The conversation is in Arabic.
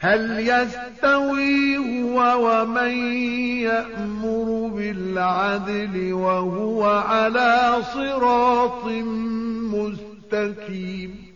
هل يستوي هو ومن يأمر بالعدل وهو على صراط مستقيم